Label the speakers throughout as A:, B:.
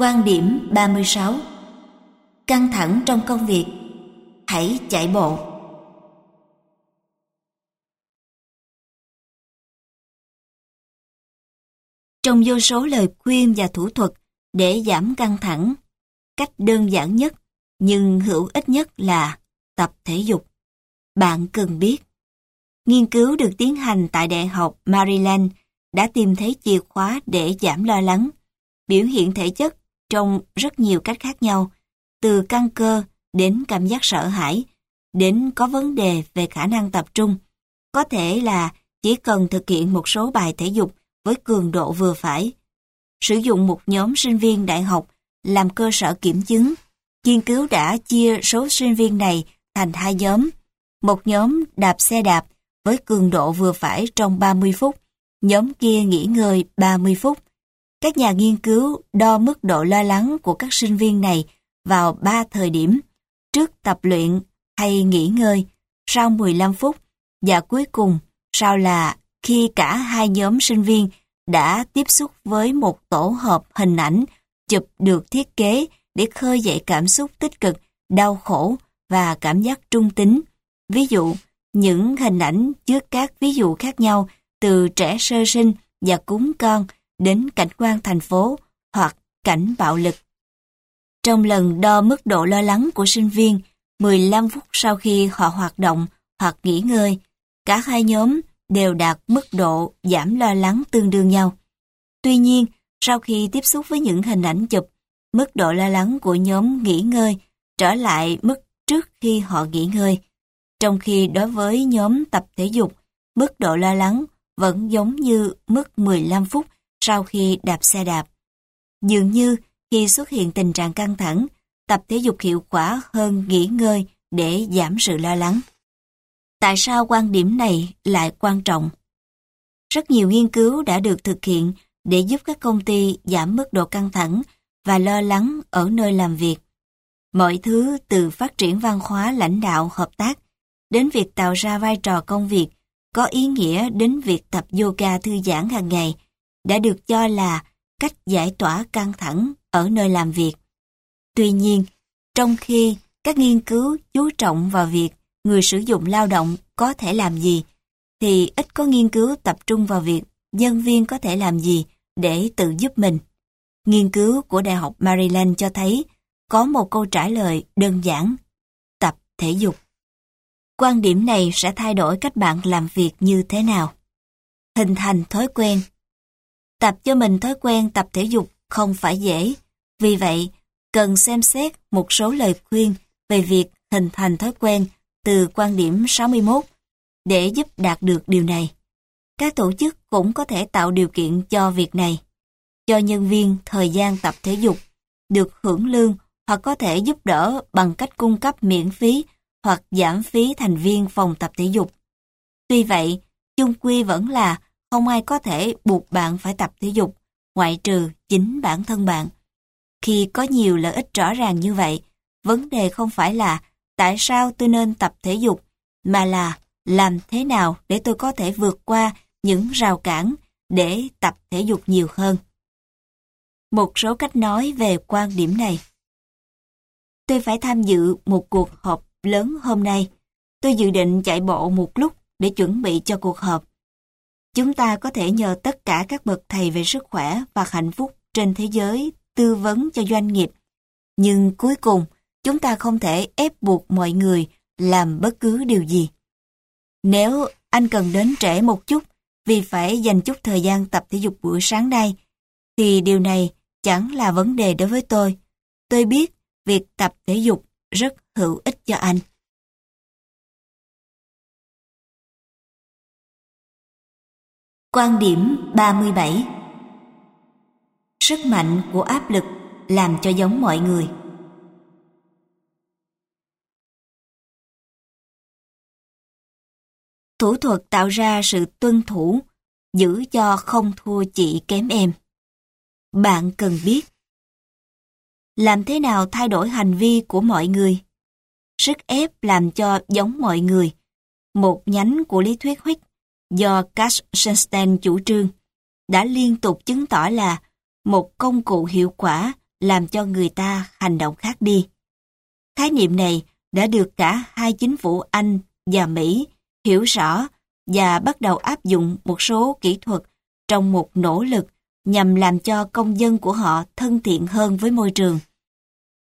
A: Quan điểm 36 Căng thẳng trong công việc Hãy chạy bộ Trong vô số lời khuyên và thủ thuật để giảm căng thẳng, cách đơn giản nhất nhưng hữu ích nhất là tập thể dục. Bạn cần biết. Nghiên cứu được tiến hành tại Đại học Maryland đã tìm thấy chìa khóa để giảm lo lắng, biểu hiện thể chất trong rất nhiều cách khác nhau, từ căng cơ đến cảm giác sợ hãi, đến có vấn đề về khả năng tập trung. Có thể là chỉ cần thực hiện một số bài thể dục với cường độ vừa phải. Sử dụng một nhóm sinh viên đại học làm cơ sở kiểm chứng. Nghiên cứu đã chia số sinh viên này thành hai nhóm. Một nhóm đạp xe đạp với cường độ vừa phải trong 30 phút, nhóm kia nghỉ ngơi 30 phút. Các nhà nghiên cứu đo mức độ lo lắng của các sinh viên này vào ba thời điểm, trước tập luyện hay nghỉ ngơi, sau 15 phút và cuối cùng sau là khi cả hai nhóm sinh viên đã tiếp xúc với một tổ hợp hình ảnh chụp được thiết kế để khơi dậy cảm xúc tích cực, đau khổ và cảm giác trung tính. Ví dụ, những hình ảnh chứa các ví dụ khác nhau từ trẻ sơ sinh và cúng con đến cảnh quan thành phố hoặc cảnh bạo lực. Trong lần đo mức độ lo lắng của sinh viên, 15 phút sau khi họ hoạt động hoặc nghỉ ngơi, cả hai nhóm đều đạt mức độ giảm lo lắng tương đương nhau. Tuy nhiên, sau khi tiếp xúc với những hình ảnh chụp, mức độ lo lắng của nhóm nghỉ ngơi trở lại mức trước khi họ nghỉ ngơi. Trong khi đối với nhóm tập thể dục, mức độ lo lắng vẫn giống như mức 15 phút sau khi đạp xe đạp. Dường như khi xuất hiện tình trạng căng thẳng, tập thể dục hiệu quả hơn nghỉ ngơi để giảm sự lo lắng. Tại sao quan điểm này lại quan trọng? Rất nhiều nghiên cứu đã được thực hiện để giúp các công ty giảm mức độ căng thẳng và lo lắng ở nơi làm việc. Mọi thứ từ phát triển văn hóa lãnh đạo hợp tác đến việc tạo ra vai trò công việc có ý nghĩa đến việc tập yoga thư giãn hàng ngày đã được cho là cách giải tỏa căng thẳng ở nơi làm việc. Tuy nhiên, trong khi các nghiên cứu chú trọng vào việc người sử dụng lao động có thể làm gì, thì ít có nghiên cứu tập trung vào việc nhân viên có thể làm gì để tự giúp mình. Nghiên cứu của Đại học Maryland cho thấy có một câu trả lời đơn giản, tập thể dục. Quan điểm này sẽ thay đổi cách bạn làm việc như thế nào. Hình thành thói quen Tập cho mình thói quen tập thể dục không phải dễ, vì vậy cần xem xét một số lời khuyên về việc hình thành thói quen từ quan điểm 61 để giúp đạt được điều này. Các tổ chức cũng có thể tạo điều kiện cho việc này, cho nhân viên thời gian tập thể dục, được hưởng lương hoặc có thể giúp đỡ bằng cách cung cấp miễn phí hoặc giảm phí thành viên phòng tập thể dục. Tuy vậy, chung quy vẫn là không ai có thể buộc bạn phải tập thể dục, ngoại trừ chính bản thân bạn. Khi có nhiều lợi ích rõ ràng như vậy, vấn đề không phải là tại sao tôi nên tập thể dục, mà là làm thế nào để tôi có thể vượt qua những rào cản để tập thể dục nhiều hơn. Một số cách nói về quan điểm này. Tôi phải tham dự một cuộc họp lớn hôm nay. Tôi dự định chạy bộ một lúc để chuẩn bị cho cuộc họp. Chúng ta có thể nhờ tất cả các bậc thầy về sức khỏe và hạnh phúc trên thế giới tư vấn cho doanh nghiệp. Nhưng cuối cùng, chúng ta không thể ép buộc mọi người làm bất cứ điều gì. Nếu anh cần đến trễ một chút vì phải dành chút thời gian tập thể dục buổi sáng nay, thì điều này chẳng là vấn đề đối với tôi. Tôi biết việc tập thể dục rất hữu ích cho anh. Quan điểm 37 Sức mạnh của áp lực làm cho giống mọi người. Thủ thuật tạo ra sự tuân thủ, giữ cho không thua chị kém em. Bạn cần biết làm thế nào thay đổi hành vi của mọi người. Sức ép làm cho giống mọi người. Một nhánh của lý thuyết Huyết do Cash Sunstein chủ trương, đã liên tục chứng tỏ là một công cụ hiệu quả làm cho người ta hành động khác đi. Khái niệm này đã được cả hai chính phủ Anh và Mỹ hiểu rõ và bắt đầu áp dụng một số kỹ thuật trong một nỗ lực nhằm làm cho công dân của họ thân thiện hơn với môi trường.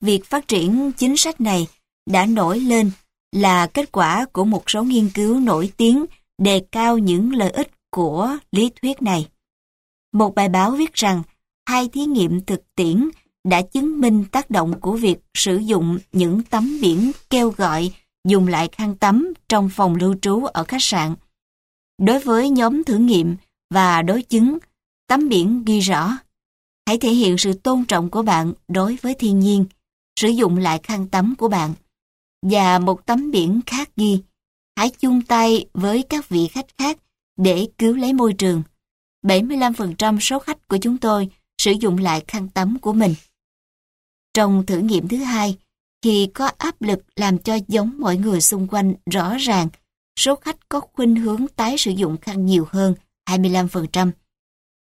A: Việc phát triển chính sách này đã nổi lên là kết quả của một số nghiên cứu nổi tiếng đề cao những lợi ích của lý thuyết này. Một bài báo viết rằng hai thí nghiệm thực tiễn đã chứng minh tác động của việc sử dụng những tấm biển kêu gọi dùng lại khăn tắm trong phòng lưu trú ở khách sạn. Đối với nhóm thử nghiệm và đối chứng, tấm biển ghi rõ Hãy thể hiện sự tôn trọng của bạn đối với thiên nhiên, sử dụng lại khăn tắm của bạn. Và một tấm biển khác ghi Hãy chung tay với các vị khách khác để cứu lấy môi trường. 75% số khách của chúng tôi sử dụng lại khăn tắm của mình. Trong thử nghiệm thứ hai, khi có áp lực làm cho giống mọi người xung quanh rõ ràng, số khách có khuynh hướng tái sử dụng khăn nhiều hơn 25%.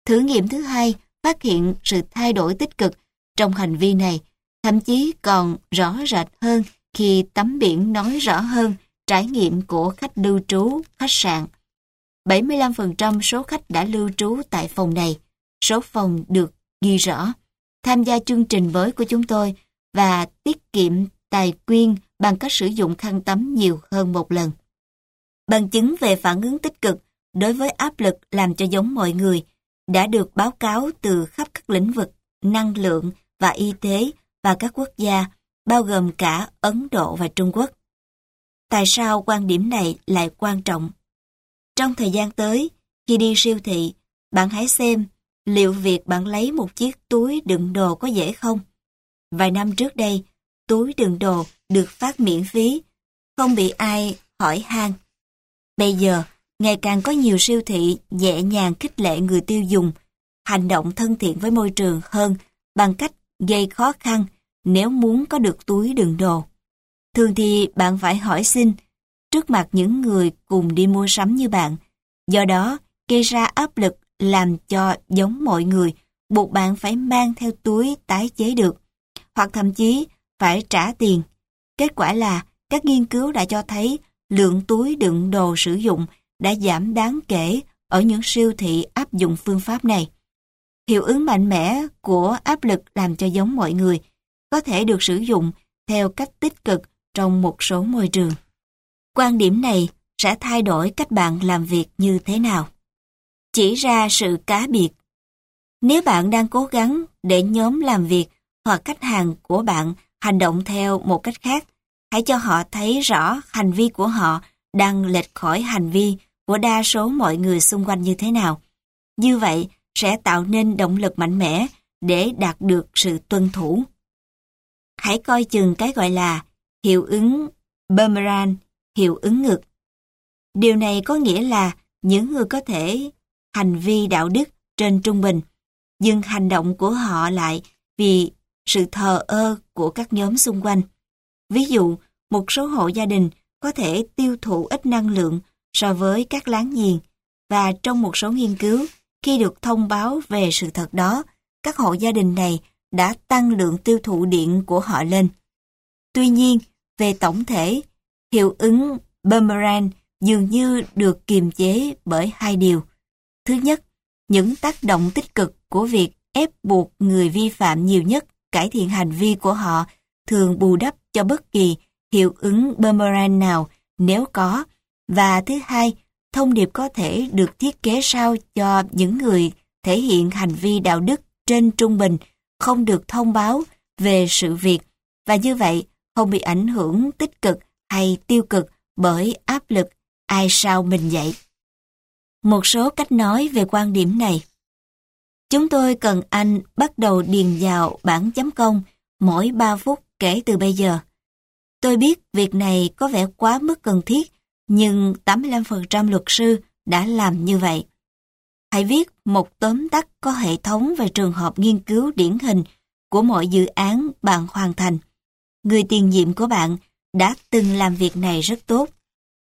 A: Thử nghiệm thứ hai phát hiện sự thay đổi tích cực trong hành vi này, thậm chí còn rõ rệt hơn khi tắm biển nói rõ hơn trải nghiệm của khách lưu trú khách sạn. 75% số khách đã lưu trú tại phòng này. Số phòng được ghi rõ. Tham gia chương trình mới của chúng tôi và tiết kiệm tài quyên bằng cách sử dụng khăn tắm nhiều hơn một lần. Bằng chứng về phản ứng tích cực đối với áp lực làm cho giống mọi người đã được báo cáo từ khắp các lĩnh vực năng lượng và y tế và các quốc gia, bao gồm cả Ấn Độ và Trung Quốc. Tại sao quan điểm này lại quan trọng? Trong thời gian tới, khi đi siêu thị, bạn hãy xem liệu việc bạn lấy một chiếc túi đựng đồ có dễ không? Vài năm trước đây, túi đựng đồ được phát miễn phí, không bị ai hỏi han. Bây giờ, ngày càng có nhiều siêu thị nhẹ nhàng khích lệ người tiêu dùng hành động thân thiện với môi trường hơn bằng cách gây khó khăn nếu muốn có được túi đựng đồ. Thường thì bạn phải hỏi xin trước mặt những người cùng đi mua sắm như bạn. Do đó, gây ra áp lực làm cho giống mọi người buộc bạn phải mang theo túi tái chế được, hoặc thậm chí phải trả tiền. Kết quả là các nghiên cứu đã cho thấy lượng túi đựng đồ sử dụng đã giảm đáng kể ở những siêu thị áp dụng phương pháp này. Hiệu ứng mạnh mẽ của áp lực làm cho giống mọi người có thể được sử dụng theo cách tích cực trong một số môi trường. Quan điểm này sẽ thay đổi cách bạn làm việc như thế nào. Chỉ ra sự cá biệt. Nếu bạn đang cố gắng để nhóm làm việc hoặc khách hàng của bạn hành động theo một cách khác, hãy cho họ thấy rõ hành vi của họ đang lệch khỏi hành vi của đa số mọi người xung quanh như thế nào. Như vậy sẽ tạo nên động lực mạnh mẽ để đạt được sự tuân thủ. Hãy coi chừng cái gọi là hiệu ứng boomerang, hiệu ứng ngược. Điều này có nghĩa là những người có thể hành vi đạo đức trên trung bình, dừng hành động của họ lại vì sự thờ ơ của các nhóm xung quanh. Ví dụ, một số hộ gia đình có thể tiêu thụ ít năng lượng so với các láng giềng và trong một số nghiên cứu, khi được thông báo về sự thật đó, các hộ gia đình này đã tăng lượng tiêu thụ điện của họ lên. Tuy nhiên, về tổng thể, hiệu ứng boomerang dường như được kiềm chế bởi hai điều. Thứ nhất, những tác động tích cực của việc ép buộc người vi phạm nhiều nhất cải thiện hành vi của họ thường bù đắp cho bất kỳ hiệu ứng boomerang nào nếu có. Và thứ hai, thông điệp có thể được thiết kế sao cho những người thể hiện hành vi đạo đức trên trung bình không được thông báo về sự việc và như vậy không bị ảnh hưởng tích cực hay tiêu cực bởi áp lực ai sao mình vậy. Một số cách nói về quan điểm này. Chúng tôi cần anh bắt đầu điền vào bảng chấm công mỗi 3 phút kể từ bây giờ. Tôi biết việc này có vẻ quá mức cần thiết, nhưng 85% luật sư đã làm như vậy. Hãy viết một tóm tắt có hệ thống về trường hợp nghiên cứu điển hình của mọi dự án bạn hoàn thành. Người tiền nhiệm của bạn đã từng làm việc này rất tốt.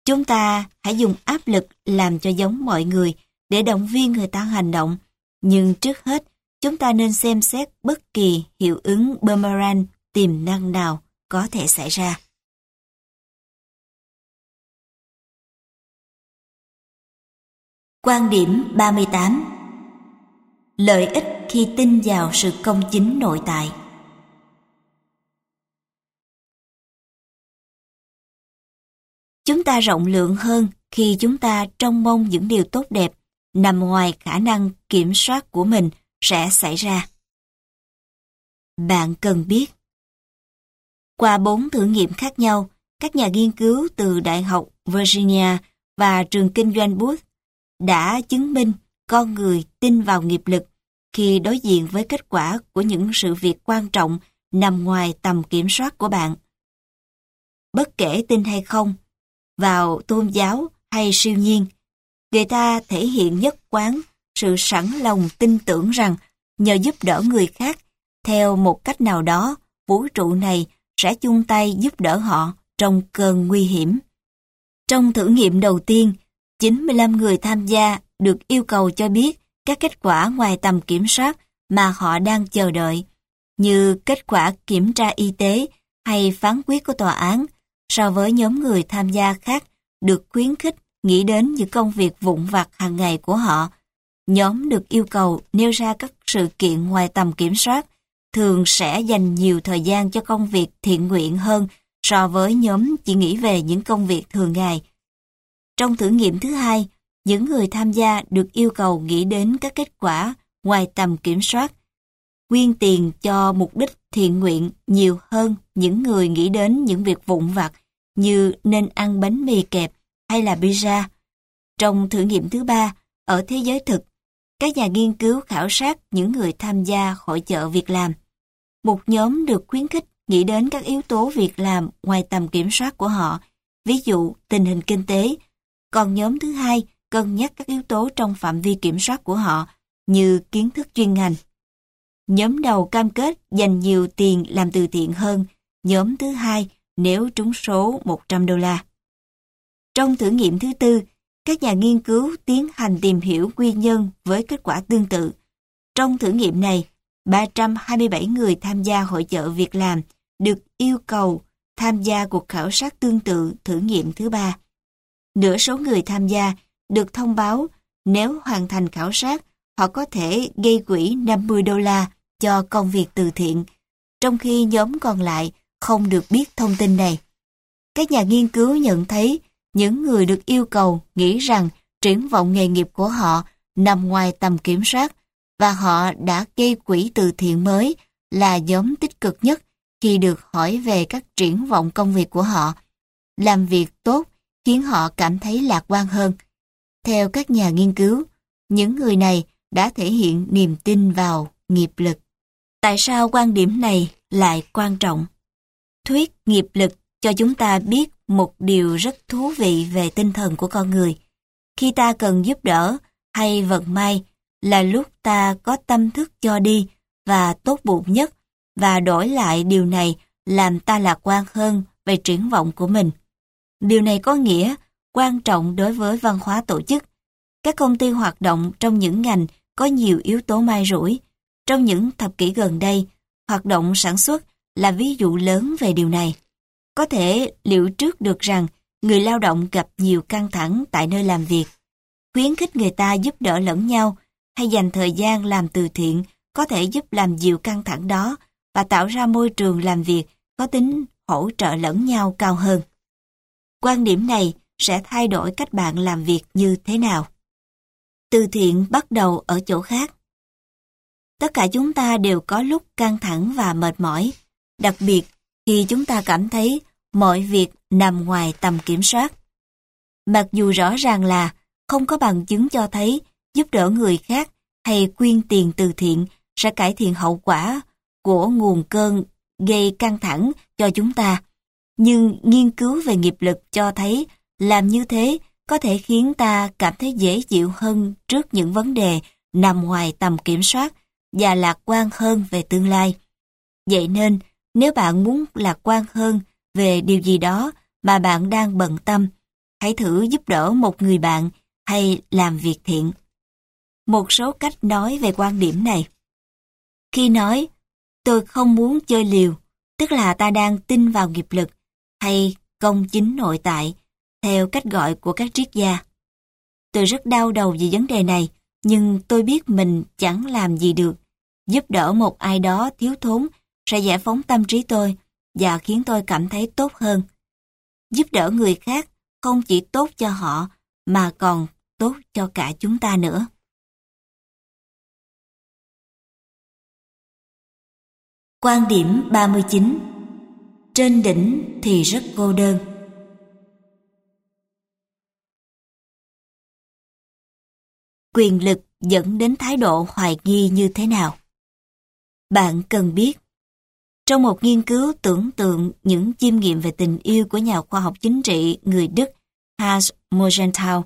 A: Chúng ta hãy dùng áp lực làm cho giống mọi người để động viên người ta hành động. Nhưng trước hết, chúng ta nên xem xét bất kỳ hiệu ứng boomerang tiềm năng nào có thể xảy ra. Quan điểm 38 Lợi ích khi tin vào sự công chính nội tại Chúng ta rộng lượng hơn khi chúng ta trông mong những điều tốt đẹp nằm ngoài khả năng kiểm soát của mình sẽ xảy ra. Bạn cần biết Qua bốn thử nghiệm khác nhau, các nhà nghiên cứu từ Đại học Virginia và trường kinh doanh Booth đã chứng minh con người tin vào nghiệp lực khi đối diện với kết quả của những sự việc quan trọng nằm ngoài tầm kiểm soát của bạn. Bất kể tin hay không, vào tôn giáo hay siêu nhiên, người ta thể hiện nhất quán sự sẵn lòng tin tưởng rằng nhờ giúp đỡ người khác, theo một cách nào đó, vũ trụ này sẽ chung tay giúp đỡ họ trong cơn nguy hiểm. Trong thử nghiệm đầu tiên, 95 người tham gia được yêu cầu cho biết các kết quả ngoài tầm kiểm soát mà họ đang chờ đợi, như kết quả kiểm tra y tế hay phán quyết của tòa án, so với nhóm người tham gia khác được khuyến khích nghĩ đến những công việc vụn vặt hàng ngày của họ. Nhóm được yêu cầu nêu ra các sự kiện ngoài tầm kiểm soát, thường sẽ dành nhiều thời gian cho công việc thiện nguyện hơn so với nhóm chỉ nghĩ về những công việc thường ngày. Trong thử nghiệm thứ hai, những người tham gia được yêu cầu nghĩ đến các kết quả ngoài tầm kiểm soát, quyên tiền cho mục đích thiện nguyện nhiều hơn những người nghĩ đến những việc vụn vặt như nên ăn bánh mì kẹp hay là pizza. Trong thử nghiệm thứ ba, ở thế giới thực, các nhà nghiên cứu khảo sát những người tham gia hội chợ việc làm. Một nhóm được khuyến khích nghĩ đến các yếu tố việc làm ngoài tầm kiểm soát của họ, ví dụ tình hình kinh tế, còn nhóm thứ hai cân nhắc các yếu tố trong phạm vi kiểm soát của họ như kiến thức chuyên ngành. Nhóm đầu cam kết dành nhiều tiền làm từ thiện hơn, nhóm thứ hai nếu trúng số 100 đô la. Trong thử nghiệm thứ tư, các nhà nghiên cứu tiến hành tìm hiểu nguyên nhân với kết quả tương tự. Trong thử nghiệm này, 327 người tham gia hội chợ việc làm được yêu cầu tham gia cuộc khảo sát tương tự thử nghiệm thứ ba. Nửa số người tham gia được thông báo nếu hoàn thành khảo sát, họ có thể gây quỹ 50 đô la cho công việc từ thiện, trong khi nhóm còn lại không được biết thông tin này. Các nhà nghiên cứu nhận thấy những người được yêu cầu nghĩ rằng triển vọng nghề nghiệp của họ nằm ngoài tầm kiểm soát và họ đã gây quỹ từ thiện mới là nhóm tích cực nhất khi được hỏi về các triển vọng công việc của họ. Làm việc tốt khiến họ cảm thấy lạc quan hơn. Theo các nhà nghiên cứu, những người này đã thể hiện niềm tin vào nghiệp lực. Tại sao quan điểm này lại quan trọng? Thuyết nghiệp lực cho chúng ta biết một điều rất thú vị về tinh thần của con người. Khi ta cần giúp đỡ hay vận may là lúc ta có tâm thức cho đi và tốt bụng nhất, và đổi lại điều này làm ta lạc quan hơn về triển vọng của mình. Điều này có nghĩa quan trọng đối với văn hóa tổ chức. Các công ty hoạt động trong những ngành có nhiều yếu tố mai rủi. Trong những thập kỷ gần đây, hoạt động sản xuất là ví dụ lớn về điều này. Có thể liệu trước được rằng người lao động gặp nhiều căng thẳng tại nơi làm việc. Khuyến khích người ta giúp đỡ lẫn nhau hay dành thời gian làm từ thiện có thể giúp làm dịu căng thẳng đó và tạo ra môi trường làm việc có tính hỗ trợ lẫn nhau cao hơn. Quan điểm này sẽ thay đổi cách bạn làm việc như thế nào. Từ thiện bắt đầu ở chỗ khác. Tất cả chúng ta đều có lúc căng thẳng và mệt mỏi, đặc biệt khi chúng ta cảm thấy mọi việc nằm ngoài tầm kiểm soát. Mặc dù rõ ràng là không có bằng chứng cho thấy giúp đỡ người khác hay quyên tiền từ thiện sẽ cải thiện hậu quả của nguồn cơn gây căng thẳng cho chúng ta. Nhưng nghiên cứu về nghiệp lực cho thấy làm như thế có thể khiến ta cảm thấy dễ chịu hơn trước những vấn đề nằm ngoài tầm kiểm soát và lạc quan hơn về tương lai. Vậy nên, nếu bạn muốn lạc quan hơn về điều gì đó mà bạn đang bận tâm, hãy thử giúp đỡ một người bạn hay làm việc thiện. Một số cách nói về quan điểm này. Khi nói, tôi không muốn chơi liều, tức là ta đang tin vào nghiệp lực, hay công chính nội tại, theo cách gọi của các triết gia. Tôi rất đau đầu vì vấn đề này, nhưng tôi biết mình chẳng làm gì được. Giúp đỡ một ai đó thiếu thốn, sẽ giải phóng tâm trí tôi và khiến tôi cảm thấy tốt hơn. Giúp đỡ người khác không chỉ tốt cho họ mà còn tốt cho cả chúng ta nữa. Quan điểm 39 Trên đỉnh thì rất cô đơn. Quyền lực dẫn đến thái độ hoài nghi như thế nào? Bạn cần biết. Trong một nghiên cứu tưởng tượng những chiêm nghiệm về tình yêu của nhà khoa học chính trị người Đức Hans Morgenthau,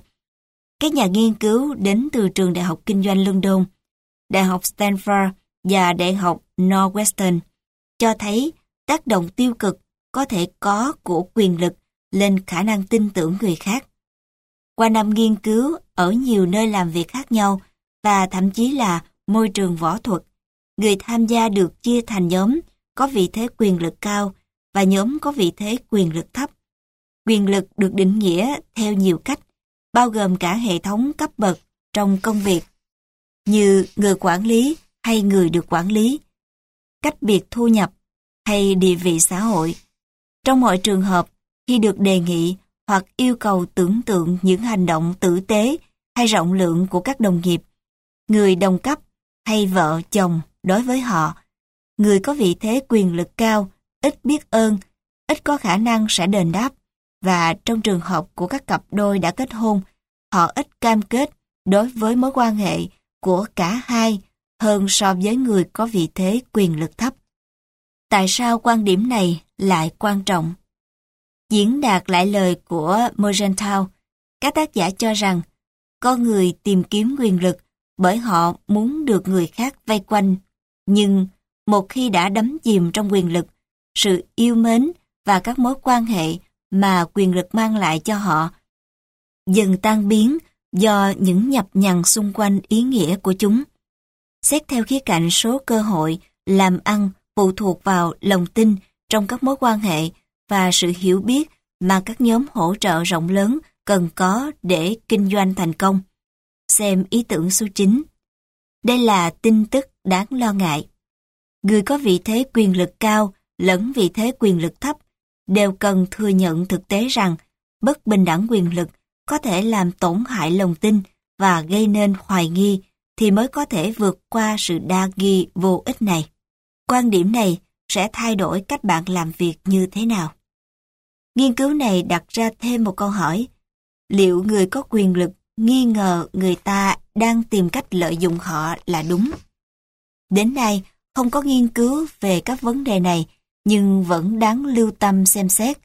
A: các nhà nghiên cứu đến từ trường Đại học Kinh doanh London, Đại học Stanford và Đại học Northwestern cho thấy tác động tiêu cực có thể có của quyền lực lên khả năng tin tưởng người khác. Qua năm nghiên cứu ở nhiều nơi làm việc khác nhau và thậm chí là môi trường võ thuật, người tham gia được chia thành nhóm có vị thế quyền lực cao và nhóm có vị thế quyền lực thấp. Quyền lực được định nghĩa theo nhiều cách, bao gồm cả hệ thống cấp bậc trong công việc, như người quản lý hay người được quản lý, cách biệt thu nhập hay địa vị xã hội. Trong mọi trường hợp, khi được đề nghị hoặc yêu cầu tưởng tượng những hành động tử tế hay rộng lượng của các đồng nghiệp, người đồng cấp hay vợ chồng đối với họ, người có vị thế quyền lực cao, ít biết ơn, ít có khả năng sẽ đền đáp, và trong trường hợp của các cặp đôi đã kết hôn, họ ít cam kết đối với mối quan hệ của cả hai hơn so với người có vị thế quyền lực thấp. Tại sao quan điểm này lại quan trọng? Diễn đạt lại lời của Morgenthau, các tác giả cho rằng con người tìm kiếm quyền lực bởi họ muốn được người khác vây quanh. Nhưng một khi đã đắm chìm trong quyền lực, sự yêu mến và các mối quan hệ mà quyền lực mang lại cho họ dần tan biến do những nhập nhằn xung quanh ý nghĩa của chúng. Xét theo khía cạnh số cơ hội làm ăn phụ thuộc vào lòng tin trong các mối quan hệ và sự hiểu biết mà các nhóm hỗ trợ rộng lớn cần có để kinh doanh thành công. Xem ý tưởng số 9. Đây là tin tức đáng lo ngại. Người có vị thế quyền lực cao, lẫn vị thế quyền lực thấp, đều cần thừa nhận thực tế rằng bất bình đẳng quyền lực có thể làm tổn hại lòng tin và gây nên hoài nghi thì mới có thể vượt qua sự đa nghi vô ích này. Quan điểm này sẽ thay đổi cách bạn làm việc như thế nào. Nghiên cứu này đặt ra thêm một câu hỏi. Liệu người có quyền lực nghi ngờ người ta đang tìm cách lợi dụng họ là đúng? Đến nay, không có nghiên cứu về các vấn đề này, nhưng vẫn đáng lưu tâm xem xét.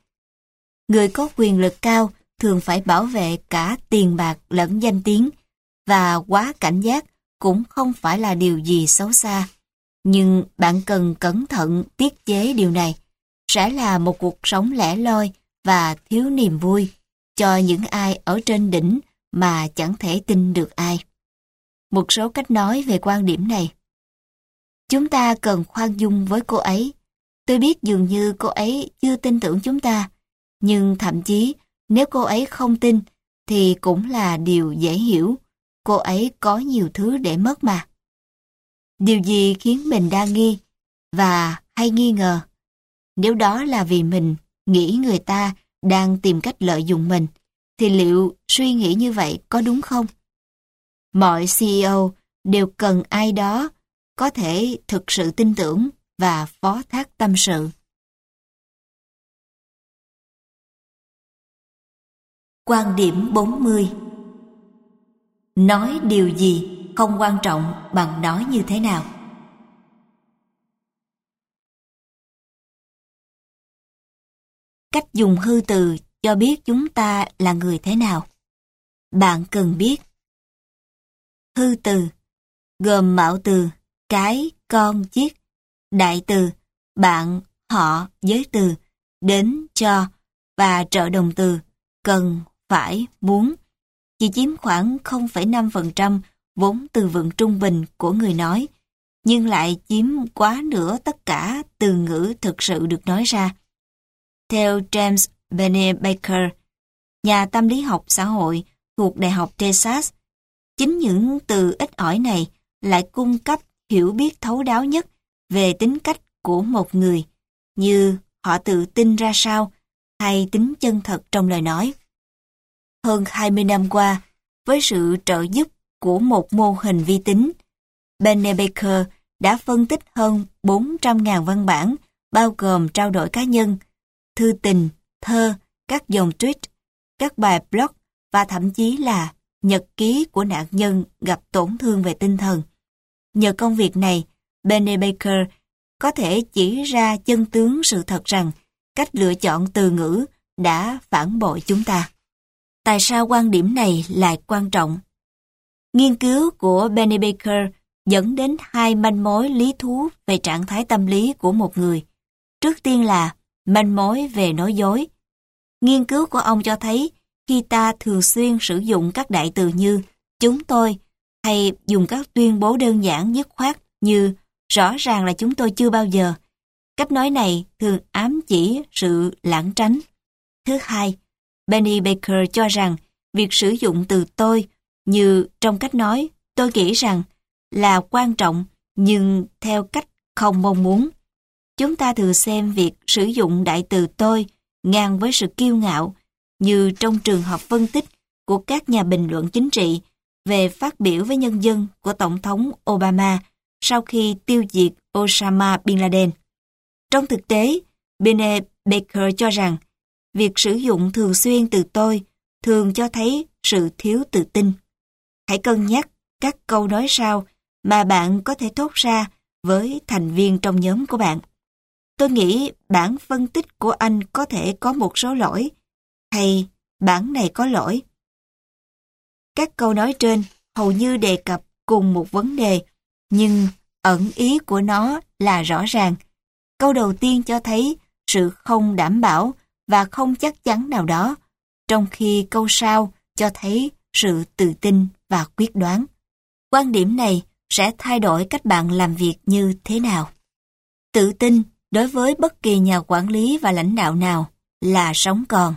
A: Người có quyền lực cao thường phải bảo vệ cả tiền bạc lẫn danh tiếng, và quá cảnh giác cũng không phải là điều gì xấu xa. Nhưng bạn cần cẩn thận tiết chế điều này, sẽ là một cuộc sống lẻ loi và thiếu niềm vui cho những ai ở trên đỉnh mà chẳng thể tin được ai. Một số cách nói về quan điểm này. Chúng ta cần khoan dung với cô ấy. Tôi biết dường như cô ấy chưa tin tưởng chúng ta, nhưng thậm chí nếu cô ấy không tin thì cũng là điều dễ hiểu. Cô ấy có nhiều thứ để mất mà. Điều gì khiến mình đa nghi và hay nghi ngờ? Nếu đó là vì mình nghĩ người ta đang tìm cách lợi dụng mình, thì liệu suy nghĩ như vậy có đúng không? Mọi CEO đều cần ai đó có thể thực sự tin tưởng và phó thác tâm sự. Quan điểm 40 Nói điều gì không quan trọng bằng nói như thế nào. Cách dùng hư từ cho biết chúng ta là người thế nào. Bạn cần biết. Hư từ gồm mạo từ, cái, con, chiếc, đại từ, bạn, họ, giới từ, đến, cho và trợ đồng từ, cần, phải, muốn, chỉ chiếm khoảng 0,5% vốn từ vựng trung bình của người nói, nhưng lại chiếm quá nửa tất cả từ ngữ thực sự được nói ra. Theo James Bene Baker, nhà tâm lý học xã hội thuộc Đại học Texas, chính những từ ít ỏi này lại cung cấp hiểu biết thấu đáo nhất về tính cách của một người, như họ tự tin ra sao hay tính chân thật trong lời nói. Hơn 20 năm qua, với sự trợ giúp của một mô hình vi tính, Benne Baker đã phân tích hơn 400.000 văn bản bao gồm trao đổi cá nhân, thư tình, thơ, các dòng tweet, các bài blog và thậm chí là nhật ký của nạn nhân gặp tổn thương về tinh thần. Nhờ công việc này, Benny Baker có thể chỉ ra chân tướng sự thật rằng cách lựa chọn từ ngữ đã phản bội chúng ta. Tại sao quan điểm này lại quan trọng? Nghiên cứu của Benny Baker dẫn đến hai manh mối lý thú về trạng thái tâm lý của một người. Trước tiên là manh mối về nói dối. Nghiên cứu của ông cho thấy khi ta thường xuyên sử dụng các đại từ như chúng tôi hay dùng các tuyên bố đơn giản dứt khoát như rõ ràng là chúng tôi chưa bao giờ. Cách nói này thường ám chỉ sự lãng tránh. Thứ hai, Benny Baker cho rằng việc sử dụng từ tôi như trong cách nói tôi nghĩ rằng là quan trọng nhưng theo cách không mong muốn. Chúng ta thường xem việc sử dụng đại từ tôi ngang với sự kiêu ngạo như trong trường hợp phân tích của các nhà bình luận chính trị về phát biểu với nhân dân của Tổng thống Obama sau khi tiêu diệt Osama Bin Laden. Trong thực tế, Bene Baker cho rằng việc sử dụng thường xuyên từ tôi thường cho thấy sự thiếu tự tin. Hãy cân nhắc các câu nói sau mà bạn có thể thốt ra với thành viên trong nhóm của bạn. Tôi nghĩ bản phân tích của anh có thể có một số lỗi, hay bản này có lỗi. Các câu nói trên hầu như đề cập cùng một vấn đề, nhưng ẩn ý của nó là rõ ràng. Câu đầu tiên cho thấy sự không đảm bảo và không chắc chắn nào đó, trong khi câu sau cho thấy sự tự tin và quyết đoán. Quan điểm này sẽ thay đổi cách bạn làm việc như thế nào. Tự tin đối với bất kỳ nhà quản lý và lãnh đạo nào là sống còn.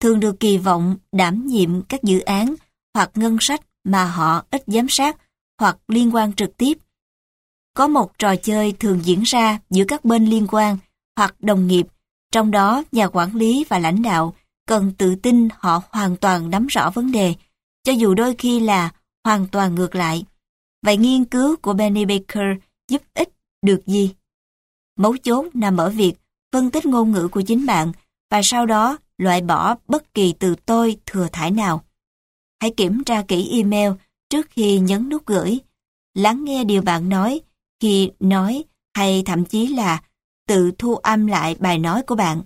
A: Thường được kỳ vọng đảm nhiệm các dự án hoặc ngân sách mà họ ít giám sát hoặc liên quan trực tiếp. Có một trò chơi thường diễn ra giữa các bên liên quan hoặc đồng nghiệp, trong đó nhà quản lý và lãnh đạo cần tự tin họ hoàn toàn nắm rõ vấn đề, cho dù đôi khi là hoàn toàn ngược lại. Vậy nghiên cứu của Benny Baker giúp ích được gì? Mấu chốt nằm ở việc phân tích ngôn ngữ của chính bạn và sau đó loại bỏ bất kỳ từ tôi thừa thải nào. Hãy kiểm tra kỹ email trước khi nhấn nút gửi. Lắng nghe điều bạn nói khi nói hay thậm chí là tự thu âm lại bài nói của bạn.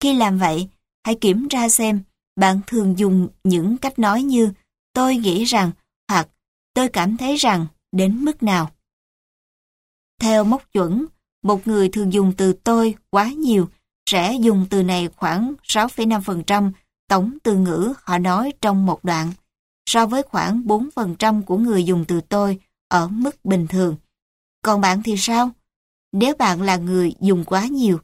A: Khi làm vậy, hãy kiểm tra xem bạn thường dùng những cách nói như tôi nghĩ rằng hoặc tôi cảm thấy rằng đến mức nào. Theo mốc chuẩn, một người thường dùng từ tôi quá nhiều sẽ dùng từ này khoảng 6,5% tổng từ ngữ họ nói trong một đoạn, so với khoảng 4% của người dùng từ tôi ở mức bình thường. Còn bạn thì sao? Nếu bạn là người dùng quá nhiều,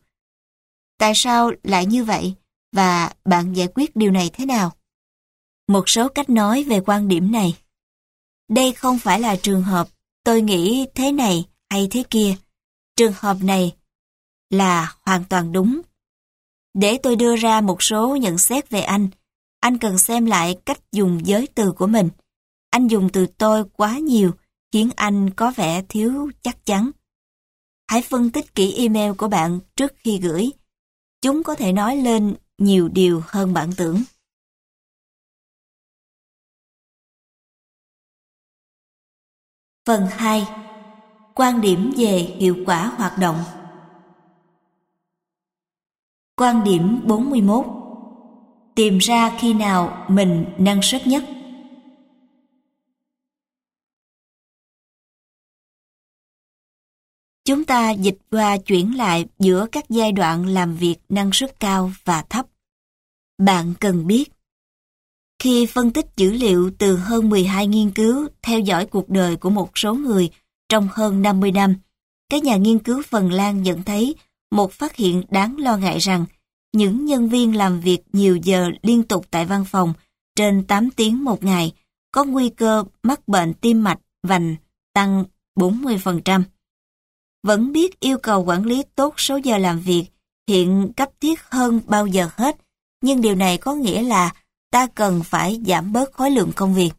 A: tại sao lại như vậy và bạn giải quyết điều này thế nào? Một số cách nói về quan điểm này. Đây không phải là trường hợp tôi nghĩ thế này hay thế kia. Trường hợp này là hoàn toàn đúng. Để tôi đưa ra một số nhận xét về anh, anh cần xem lại cách dùng giới từ của mình. Anh dùng từ tôi quá nhiều, khiến anh có vẻ thiếu chắc chắn. Hãy phân tích kỹ email của bạn trước khi gửi. Chúng có thể nói lên nhiều điều hơn bạn tưởng. Phần 2. Quan điểm về hiệu quả hoạt động Quan điểm 41 Tìm ra khi nào mình năng suất nhất Chúng ta dịch qua chuyển lại giữa các giai đoạn làm việc năng suất cao và thấp. Bạn cần biết khi phân tích dữ liệu từ hơn 12 nghiên cứu theo dõi cuộc đời của một số người trong hơn 50 năm, các nhà nghiên cứu Phần Lan nhận thấy một phát hiện đáng lo ngại rằng những nhân viên làm việc nhiều giờ liên tục tại văn phòng trên 8 tiếng một ngày có nguy cơ mắc bệnh tim mạch vành tăng 40%. Vẫn biết yêu cầu quản lý tốt số giờ làm việc hiện cấp thiết hơn bao giờ hết, nhưng điều này có nghĩa là ta cần phải giảm bớt khối lượng công việc.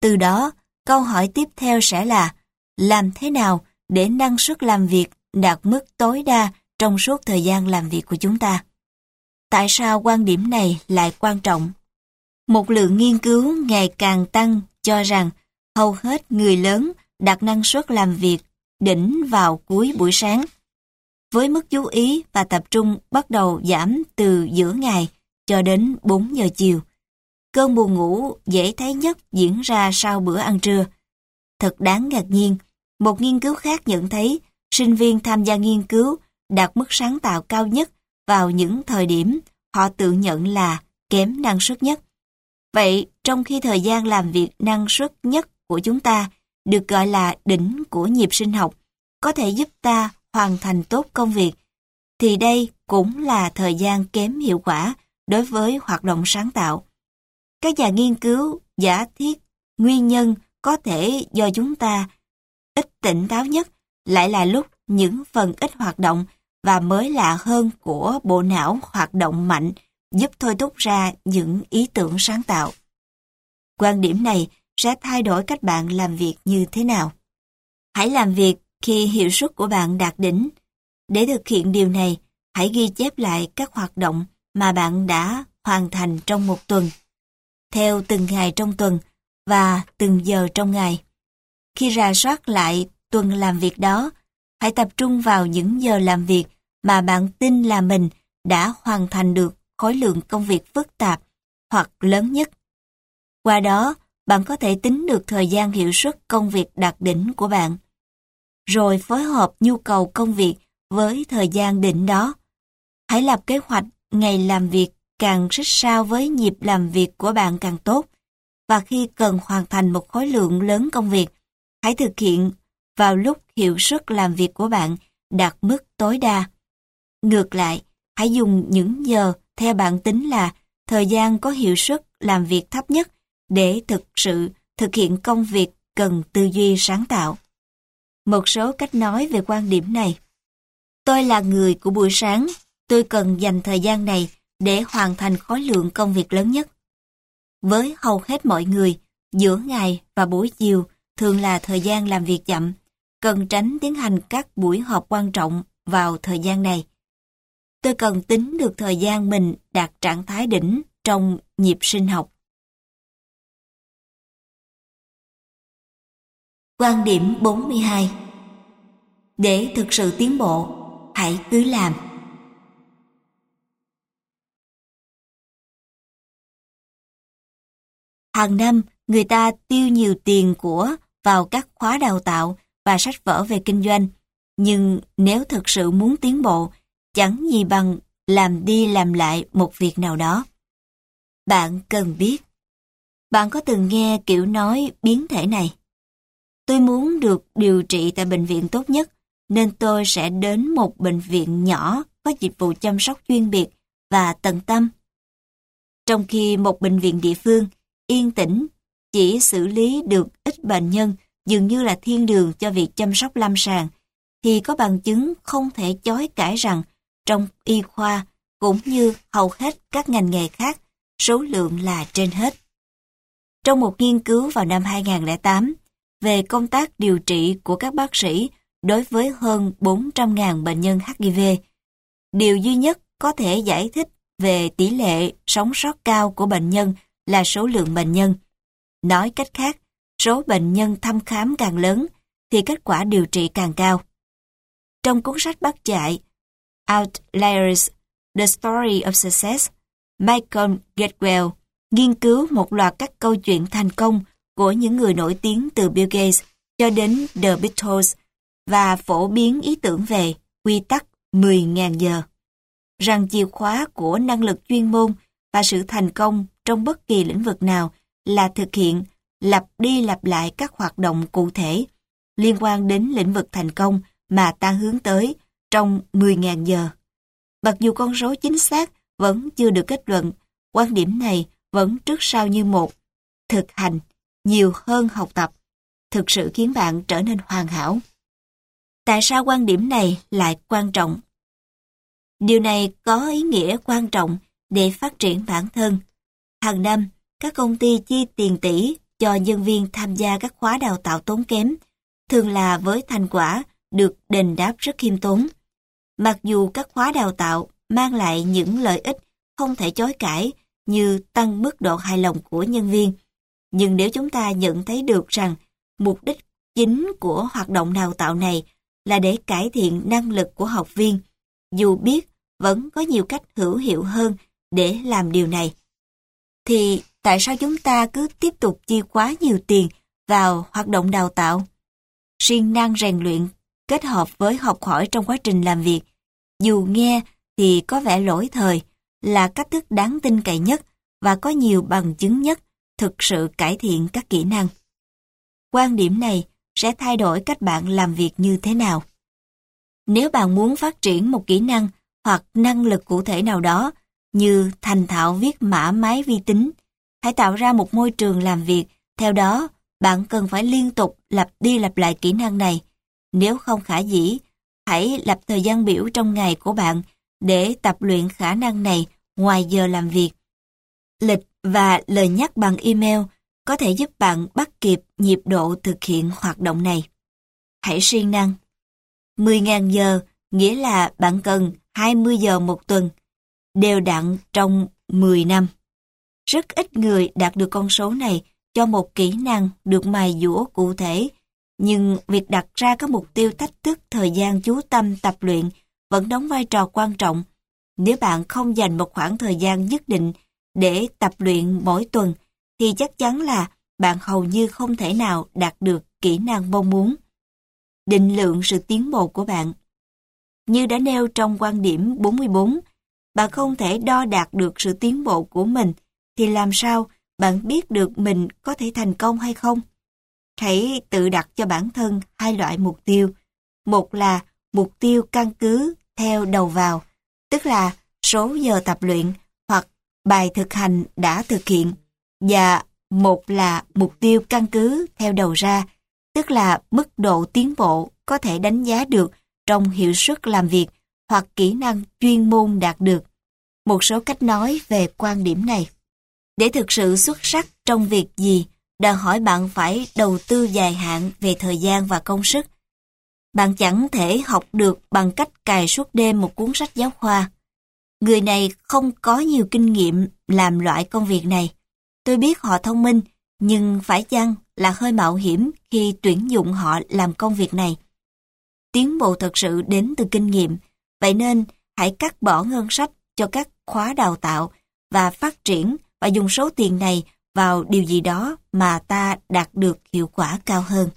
A: Từ đó, câu hỏi tiếp theo sẽ là làm thế nào để năng suất làm việc đạt mức tối đa trong suốt thời gian làm việc của chúng ta. Tại sao quan điểm này lại quan trọng? Một lượng nghiên cứu ngày càng tăng cho rằng hầu hết người lớn đạt năng suất làm việc đỉnh vào cuối buổi sáng. Với mức chú ý và tập trung bắt đầu giảm từ giữa ngày cho đến 4 giờ chiều. Cơn buồn ngủ dễ thấy nhất diễn ra sau bữa ăn trưa. Thật đáng ngạc nhiên, một nghiên cứu khác nhận thấy sinh viên tham gia nghiên cứu đạt mức sáng tạo cao nhất vào những thời điểm họ tự nhận là kém năng suất nhất. Vậy, trong khi thời gian làm việc năng suất nhất của chúng ta được gọi là đỉnh của nhịp sinh học, có thể giúp ta hoàn thành tốt công việc, thì đây cũng là thời gian kém hiệu quả đối với hoạt động sáng tạo. Các nhà nghiên cứu giả thiết nguyên nhân có thể do chúng ta ít tỉnh táo nhất lại là lúc những phần ít hoạt động và mới lạ hơn của bộ não hoạt động mạnh giúp thôi thúc ra những ý tưởng sáng tạo. Quan điểm này sẽ thay đổi cách bạn làm việc như thế nào. Hãy làm việc khi hiệu suất của bạn đạt đỉnh. Để thực hiện điều này, hãy ghi chép lại các hoạt động mà bạn đã hoàn thành trong một tuần, theo từng ngày trong tuần và từng giờ trong ngày. Khi rà soát lại tuần làm việc đó, hãy tập trung vào những giờ làm việc mà bạn tin là mình đã hoàn thành được khối lượng công việc phức tạp hoặc lớn nhất. Qua đó, bạn có thể tính được thời gian hiệu suất công việc đạt đỉnh của bạn, rồi phối hợp nhu cầu công việc với thời gian đỉnh đó. Hãy lập kế hoạch ngày làm việc càng xích sao với nhịp làm việc của bạn càng tốt. Và khi cần hoàn thành một khối lượng lớn công việc, hãy thực hiện vào lúc hiệu suất làm việc của bạn đạt mức tối đa. Ngược lại, hãy dùng những giờ theo bạn tính là thời gian có hiệu suất làm việc thấp nhất để thực sự thực hiện công việc cần tư duy sáng tạo. Một số cách nói về quan điểm này. Tôi là người của buổi sáng, tôi cần dành thời gian này để hoàn thành khối lượng công việc lớn nhất. Với hầu hết mọi người, giữa ngày và buổi chiều thường là thời gian làm việc chậm, cần tránh tiến hành các buổi họp quan trọng vào thời gian này. Tôi cần tính được thời gian mình đạt trạng thái đỉnh trong nhịp sinh học. Quan điểm 42 Để thực sự tiến bộ, hãy cứ làm. Hàng năm, người ta tiêu nhiều tiền của vào các khóa đào tạo và sách vở về kinh doanh. Nhưng nếu thực sự muốn tiến bộ, chẳng gì bằng làm đi làm lại một việc nào đó. Bạn cần biết. Bạn có từng nghe kiểu nói biến thể này? Tôi muốn được điều trị tại bệnh viện tốt nhất, nên tôi sẽ đến một bệnh viện nhỏ có dịch vụ chăm sóc chuyên biệt và tận tâm. Trong khi một bệnh viện địa phương, yên tĩnh, chỉ xử lý được ít bệnh nhân dường như là thiên đường cho việc chăm sóc lâm sàng, thì có bằng chứng không thể chối cãi rằng trong y khoa cũng như hầu hết các ngành nghề khác, số lượng là trên hết. Trong một nghiên cứu vào năm 2008 về công tác điều trị của các bác sĩ đối với hơn 400.000 bệnh nhân HIV, điều duy nhất có thể giải thích về tỷ lệ sống sót cao của bệnh nhân là số lượng bệnh nhân. Nói cách khác, số bệnh nhân thăm khám càng lớn thì kết quả điều trị càng cao. Trong cuốn sách bác chạy Outliers, The Story of Success, Michael Getwell nghiên cứu một loạt các câu chuyện thành công của những người nổi tiếng từ Bill Gates cho đến The Beatles và phổ biến ý tưởng về quy tắc 10.000 giờ. Rằng chìa khóa của năng lực chuyên môn và sự thành công trong bất kỳ lĩnh vực nào là thực hiện lặp đi lặp lại các hoạt động cụ thể liên quan đến lĩnh vực thành công mà ta hướng tới trong 10.000 giờ. Mặc dù con số chính xác vẫn chưa được kết luận, quan điểm này vẫn trước sau như một. Thực hành, nhiều hơn học tập, thực sự khiến bạn trở nên hoàn hảo. Tại sao quan điểm này lại quan trọng? Điều này có ý nghĩa quan trọng để phát triển bản thân. Hàng năm, các công ty chi tiền tỷ cho nhân viên tham gia các khóa đào tạo tốn kém, thường là với thành quả được đền đáp rất khiêm tốn. Mặc dù các khóa đào tạo mang lại những lợi ích không thể chối cãi như tăng mức độ hài lòng của nhân viên, nhưng nếu chúng ta nhận thấy được rằng mục đích chính của hoạt động đào tạo này là để cải thiện năng lực của học viên, dù biết vẫn có nhiều cách hữu hiệu hơn để làm điều này. Thì tại sao chúng ta cứ tiếp tục chi quá nhiều tiền vào hoạt động đào tạo? Siêng năng rèn luyện kết hợp với học hỏi trong quá trình làm việc, dù nghe thì có vẻ lỗi thời, là cách thức đáng tin cậy nhất và có nhiều bằng chứng nhất thực sự cải thiện các kỹ năng. Quan điểm này sẽ thay đổi cách bạn làm việc như thế nào. Nếu bạn muốn phát triển một kỹ năng hoặc năng lực cụ thể nào đó, như thành thạo viết mã máy vi tính, hãy tạo ra một môi trường làm việc, theo đó bạn cần phải liên tục lặp đi lặp lại kỹ năng này. Nếu không khả dĩ, hãy lập thời gian biểu trong ngày của bạn để tập luyện khả năng này ngoài giờ làm việc. Lịch và lời nhắc bằng email có thể giúp bạn bắt kịp nhịp độ thực hiện hoạt động này. Hãy siêng năng. 10.000 giờ nghĩa là bạn cần 20 giờ một tuần, đều đặn trong 10 năm. Rất ít người đạt được con số này cho một kỹ năng được mài dũa cụ thể, nhưng việc đặt ra các mục tiêu thách thức thời gian chú tâm tập luyện vẫn đóng vai trò quan trọng. Nếu bạn không dành một khoảng thời gian nhất định để tập luyện mỗi tuần, thì chắc chắn là bạn hầu như không thể nào đạt được kỹ năng mong muốn. Định lượng sự tiến bộ của bạn Như đã nêu trong quan điểm 44, bạn không thể đo đạt được sự tiến bộ của mình, thì làm sao bạn biết được mình có thể thành công hay không? Hãy tự đặt cho bản thân hai loại mục tiêu. Một là mục tiêu căn cứ theo đầu vào, tức là số giờ tập luyện hoặc bài thực hành đã thực hiện, và một là mục tiêu căn cứ theo đầu ra, tức là mức độ tiến bộ có thể đánh giá được trong hiệu suất làm việc hoặc kỹ năng chuyên môn đạt được. Một số cách nói về quan điểm này. Để thực sự xuất sắc trong việc gì, đòi hỏi bạn phải đầu tư dài hạn về thời gian và công sức. Bạn chẳng thể học được bằng cách cài suốt đêm một cuốn sách giáo khoa. Người này không có nhiều kinh nghiệm làm loại công việc này. Tôi biết họ thông minh, nhưng phải chăng là hơi mạo hiểm khi tuyển dụng họ làm công việc này. Tiến bộ thật sự đến từ kinh nghiệm, vậy nên hãy cắt bỏ ngân sách cho các khóa đào tạo và phát triển và dùng số tiền này vào điều gì đó mà ta đạt được hiệu quả cao hơn.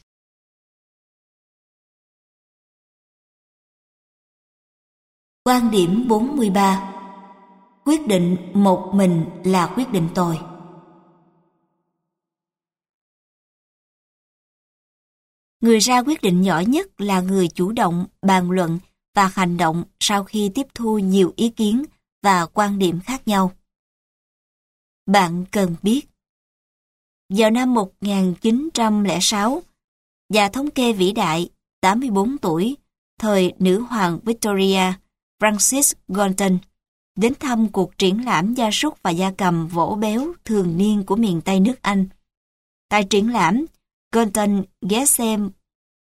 A: Quan điểm 43 Quyết định một mình là quyết định tồi. Người ra quyết định giỏi nhất là người chủ động, bàn luận và hành động sau khi tiếp thu nhiều ý kiến và quan điểm khác nhau. Bạn cần biết vào năm 1906, và thống kê vĩ đại 84 tuổi, thời nữ hoàng Victoria, Francis Galton, đến thăm cuộc triển lãm gia súc và gia cầm vỗ béo thường niên của miền Tây nước Anh. Tại triển lãm, Galton ghé xem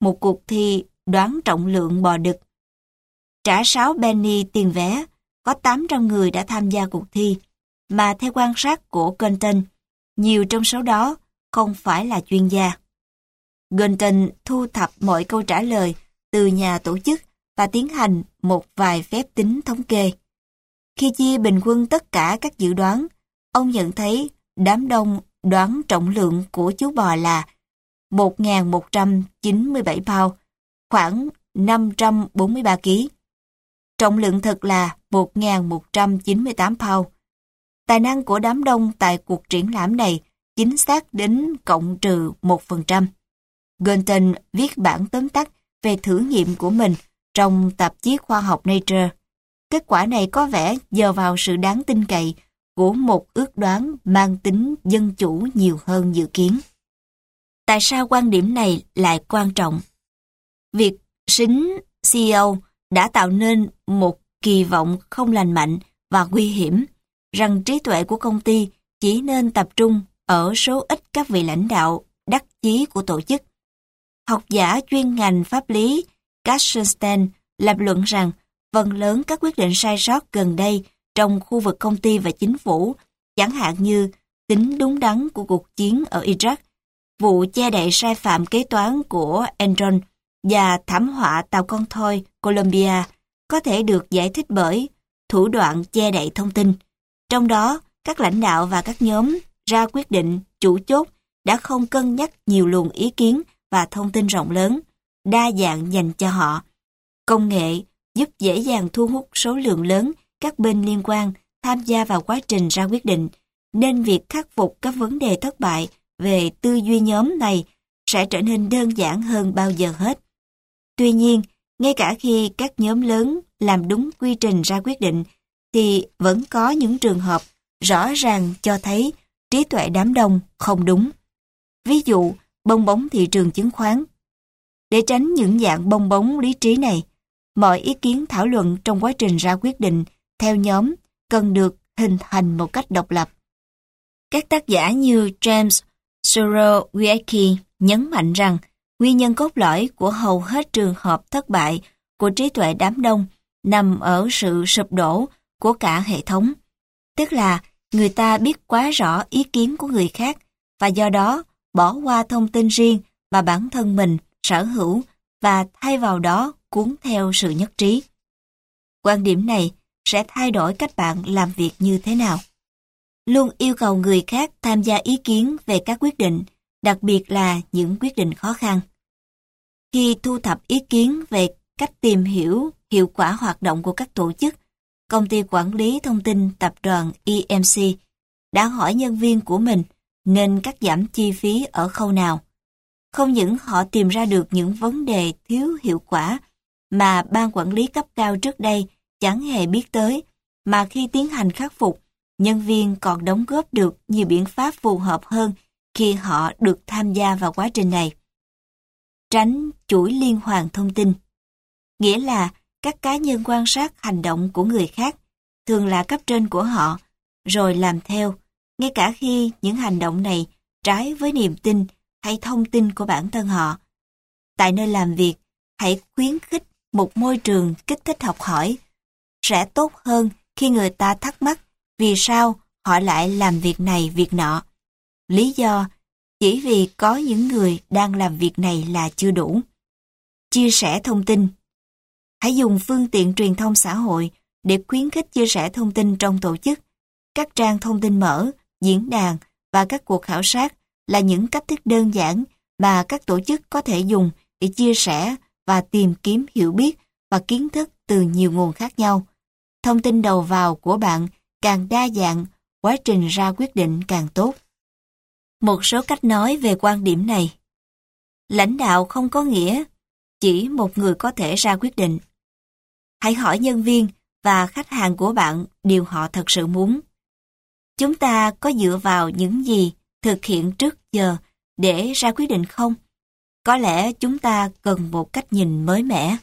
A: một cuộc thi đoán trọng lượng bò đực. Trả 6 penny tiền vé, có 800 người đã tham gia cuộc thi, mà theo quan sát của Galton, nhiều trong số đó không phải là chuyên gia. Gunton thu thập mọi câu trả lời từ nhà tổ chức và tiến hành một vài phép tính thống kê. Khi chia bình quân tất cả các dự đoán, ông nhận thấy đám đông đoán trọng lượng của chú bò là 1.197 pound, khoảng 543 kg. Trọng lượng thực là 1.198 pound. Tài năng của đám đông tại cuộc triển lãm này chính xác đến cộng trừ 1%. Gunton viết bản tóm tắt về thử nghiệm của mình trong tạp chí khoa học Nature. Kết quả này có vẻ dờ vào sự đáng tin cậy của một ước đoán mang tính dân chủ nhiều hơn dự kiến. Tại sao quan điểm này lại quan trọng? Việc xính CEO đã tạo nên một kỳ vọng không lành mạnh và nguy hiểm rằng trí tuệ của công ty chỉ nên tập trung ở số ít các vị lãnh đạo đắc chí của tổ chức. Học giả chuyên ngành pháp lý Kassenstein lập luận rằng phần lớn các quyết định sai sót gần đây trong khu vực công ty và chính phủ, chẳng hạn như tính đúng đắn của cuộc chiến ở Iraq, vụ che đậy sai phạm kế toán của Enron và thảm họa tàu con thoi Colombia có thể được giải thích bởi thủ đoạn che đậy thông tin. Trong đó, các lãnh đạo và các nhóm ra quyết định chủ chốt đã không cân nhắc nhiều luồng ý kiến và thông tin rộng lớn, đa dạng dành cho họ. Công nghệ giúp dễ dàng thu hút số lượng lớn các bên liên quan tham gia vào quá trình ra quyết định, nên việc khắc phục các vấn đề thất bại về tư duy nhóm này sẽ trở nên đơn giản hơn bao giờ hết. Tuy nhiên, ngay cả khi các nhóm lớn làm đúng quy trình ra quyết định, thì vẫn có những trường hợp rõ ràng cho thấy trí tuệ đám đông không đúng. Ví dụ, bong bóng thị trường chứng khoán. Để tránh những dạng bong bóng lý trí này, mọi ý kiến thảo luận trong quá trình ra quyết định theo nhóm cần được hình thành một cách độc lập. Các tác giả như James Sorowiecki nhấn mạnh rằng nguyên nhân cốt lõi của hầu hết trường hợp thất bại của trí tuệ đám đông nằm ở sự sụp đổ của cả hệ thống. Tức là người ta biết quá rõ ý kiến của người khác và do đó bỏ qua thông tin riêng mà bản thân mình sở hữu và thay vào đó cuốn theo sự nhất trí. Quan điểm này sẽ thay đổi cách bạn làm việc như thế nào. Luôn yêu cầu người khác tham gia ý kiến về các quyết định, đặc biệt là những quyết định khó khăn. Khi thu thập ý kiến về cách tìm hiểu hiệu quả hoạt động của các tổ chức, công ty quản lý thông tin tập đoàn EMC đã hỏi nhân viên của mình nên cắt giảm chi phí ở khâu nào. Không những họ tìm ra được những vấn đề thiếu hiệu quả mà ban quản lý cấp cao trước đây chẳng hề biết tới, mà khi tiến hành khắc phục, nhân viên còn đóng góp được nhiều biện pháp phù hợp hơn khi họ được tham gia vào quá trình này. Tránh chuỗi liên hoàn thông tin Nghĩa là các cá nhân quan sát hành động của người khác, thường là cấp trên của họ, rồi làm theo, ngay cả khi những hành động này trái với niềm tin hay thông tin của bản thân họ. Tại nơi làm việc, hãy khuyến khích một môi trường kích thích học hỏi. Sẽ tốt hơn khi người ta thắc mắc vì sao họ lại làm việc này việc nọ. Lý do chỉ vì có những người đang làm việc này là chưa đủ. Chia sẻ thông tin Hãy dùng phương tiện truyền thông xã hội để khuyến khích chia sẻ thông tin trong tổ chức. Các trang thông tin mở, diễn đàn và các cuộc khảo sát là những cách thức đơn giản mà các tổ chức có thể dùng để chia sẻ và tìm kiếm hiểu biết và kiến thức từ nhiều nguồn khác nhau. Thông tin đầu vào của bạn càng đa dạng, quá trình ra quyết định càng tốt. Một số cách nói về quan điểm này. Lãnh đạo không có nghĩa chỉ một người có thể ra quyết định. Hãy hỏi nhân viên và khách hàng của bạn điều họ thật sự muốn. Chúng ta có dựa vào những gì thực hiện trước giờ để ra quyết định không? Có lẽ chúng ta cần một cách nhìn mới mẻ.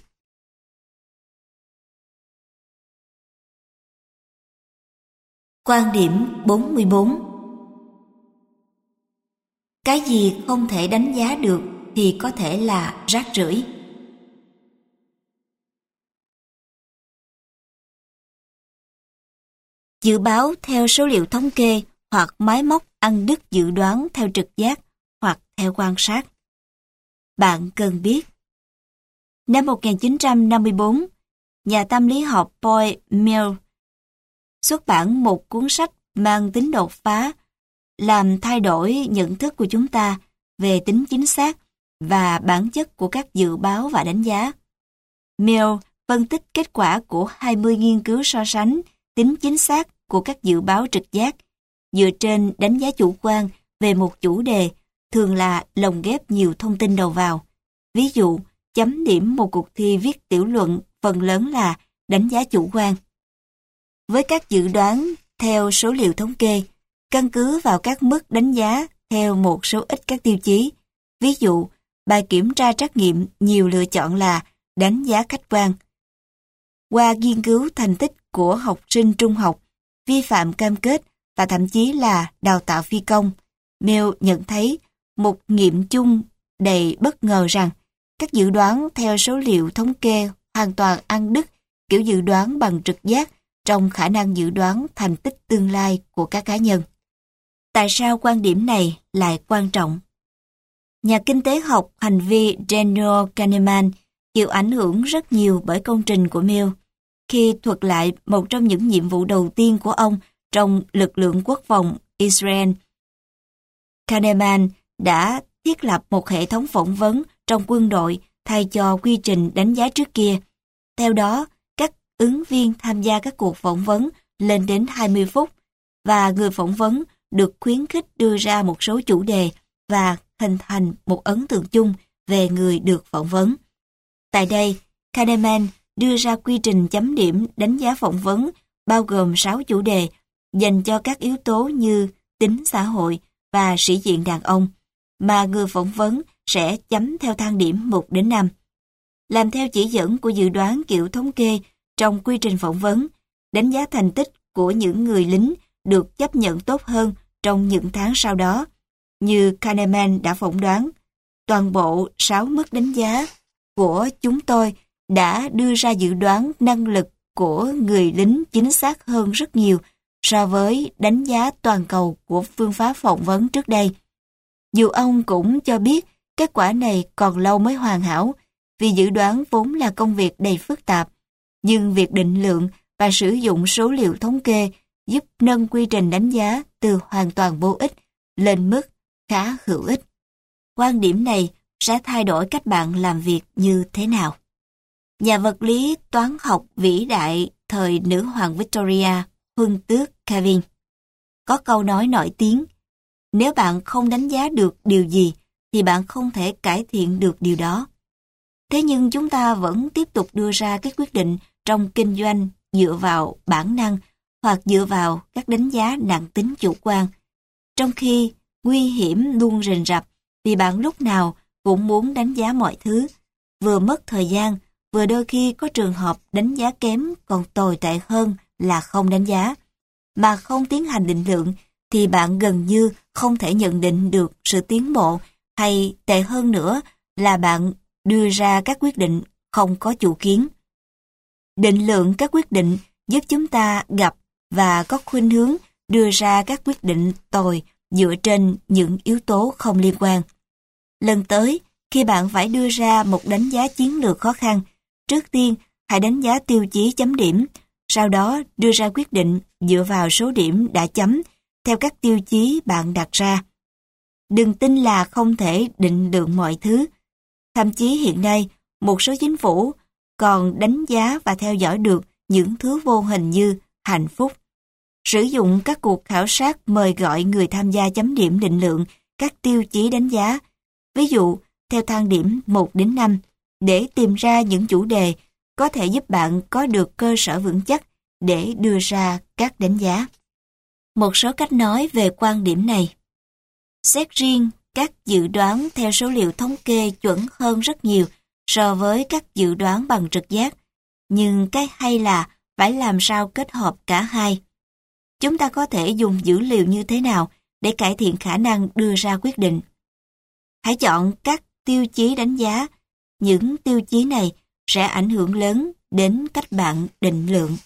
A: Quan điểm 44 Cái gì không thể đánh giá được thì có thể là rác rưởi. Dự báo theo số liệu thống kê hoặc máy móc ăn đứt dự đoán theo trực giác hoặc theo quan sát. Bạn cần biết. Năm 1954, nhà tâm lý học Paul Mill xuất bản một cuốn sách mang tính đột phá, làm thay đổi nhận thức của chúng ta về tính chính xác và bản chất của các dự báo và đánh giá. Mill phân tích kết quả của 20 nghiên cứu so sánh tính chính xác của các dự báo trực giác dựa trên đánh giá chủ quan về một chủ đề thường là lồng ghép nhiều thông tin đầu vào. Ví dụ, chấm điểm một cuộc thi viết tiểu luận phần lớn là đánh giá chủ quan. Với các dự đoán theo số liệu thống kê, căn cứ vào các mức đánh giá theo một số ít các tiêu chí. Ví dụ, bài kiểm tra trắc nghiệm nhiều lựa chọn là đánh giá khách quan. Qua nghiên cứu thành tích của học sinh trung học, vi phạm cam kết và thậm chí là đào tạo phi công, Mill nhận thấy một nghiệm chung đầy bất ngờ rằng các dự đoán theo số liệu thống kê hoàn toàn ăn đứt kiểu dự đoán bằng trực giác trong khả năng dự đoán thành tích tương lai của các cá nhân. Tại sao quan điểm này lại quan trọng? Nhà kinh tế học hành vi Daniel Kahneman chịu ảnh hưởng rất nhiều bởi công trình của Mill. Khi thuật lại một trong những nhiệm vụ đầu tiên của ông trong lực lượng quốc phòng Israel, Kahneman đã thiết lập một hệ thống phỏng vấn trong quân đội thay cho quy trình đánh giá trước kia. Theo đó, các ứng viên tham gia các cuộc phỏng vấn lên đến 20 phút và người phỏng vấn được khuyến khích đưa ra một số chủ đề và hình thành một ấn tượng chung về người được phỏng vấn. Tại đây, Kahneman đưa ra quy trình chấm điểm đánh giá phỏng vấn bao gồm 6 chủ đề dành cho các yếu tố như tính xã hội và sĩ diện đàn ông, mà người phỏng vấn sẽ chấm theo thang điểm 1 đến 5. Làm theo chỉ dẫn của dự đoán kiểu thống kê trong quy trình phỏng vấn, đánh giá thành tích của những người lính được chấp nhận tốt hơn trong những tháng sau đó. Như Kahneman đã phỏng đoán, toàn bộ 6 mức đánh giá của chúng tôi đã đưa ra dự đoán năng lực của người lính chính xác hơn rất nhiều so với đánh giá toàn cầu của phương pháp phỏng vấn trước đây. Dù ông cũng cho biết kết quả này còn lâu mới hoàn hảo vì dự đoán vốn là công việc đầy phức tạp, nhưng việc định lượng và sử dụng số liệu thống kê giúp nâng quy trình đánh giá từ hoàn toàn vô ích lên mức khá hữu ích. Quan điểm này sẽ thay đổi cách bạn làm việc như thế nào. Nhà vật lý toán học vĩ đại thời nữ hoàng Victoria, huân tước Kevin. Có câu nói nổi tiếng, nếu bạn không đánh giá được điều gì thì bạn không thể cải thiện được điều đó. Thế nhưng chúng ta vẫn tiếp tục đưa ra các quyết định trong kinh doanh dựa vào bản năng hoặc dựa vào các đánh giá nặng tính chủ quan. Trong khi nguy hiểm luôn rình rập vì bạn lúc nào cũng muốn đánh giá mọi thứ, vừa mất thời gian, vừa đôi khi có trường hợp đánh giá kém còn tồi tệ hơn là không đánh giá. Mà không tiến hành định lượng thì bạn gần như không thể nhận định được sự tiến bộ hay tệ hơn nữa là bạn đưa ra các quyết định không có chủ kiến. Định lượng các quyết định giúp chúng ta gặp và có khuynh hướng đưa ra các quyết định tồi dựa trên những yếu tố không liên quan. Lần tới, khi bạn phải đưa ra một đánh giá chiến lược khó khăn, trước tiên hãy đánh giá tiêu chí chấm điểm, sau đó đưa ra quyết định dựa vào số điểm đã chấm theo các tiêu chí bạn đặt ra. Đừng tin là không thể định lượng mọi thứ. Thậm chí hiện nay, một số chính phủ còn đánh giá và theo dõi được những thứ vô hình như hạnh phúc. Sử dụng các cuộc khảo sát mời gọi người tham gia chấm điểm định lượng các tiêu chí đánh giá, ví dụ theo thang điểm 1 đến 5, để tìm ra những chủ đề có thể giúp bạn có được cơ sở vững chắc để đưa ra các đánh giá. Một số cách nói về quan điểm này. Xét riêng, các dự đoán theo số liệu thống kê chuẩn hơn rất nhiều so với các dự đoán bằng trực giác. Nhưng cái hay là phải làm sao kết hợp cả hai. Chúng ta có thể dùng dữ liệu như thế nào để cải thiện khả năng đưa ra quyết định. Hãy chọn các tiêu chí đánh giá. Những tiêu chí này sẽ ảnh hưởng lớn đến cách bạn định lượng.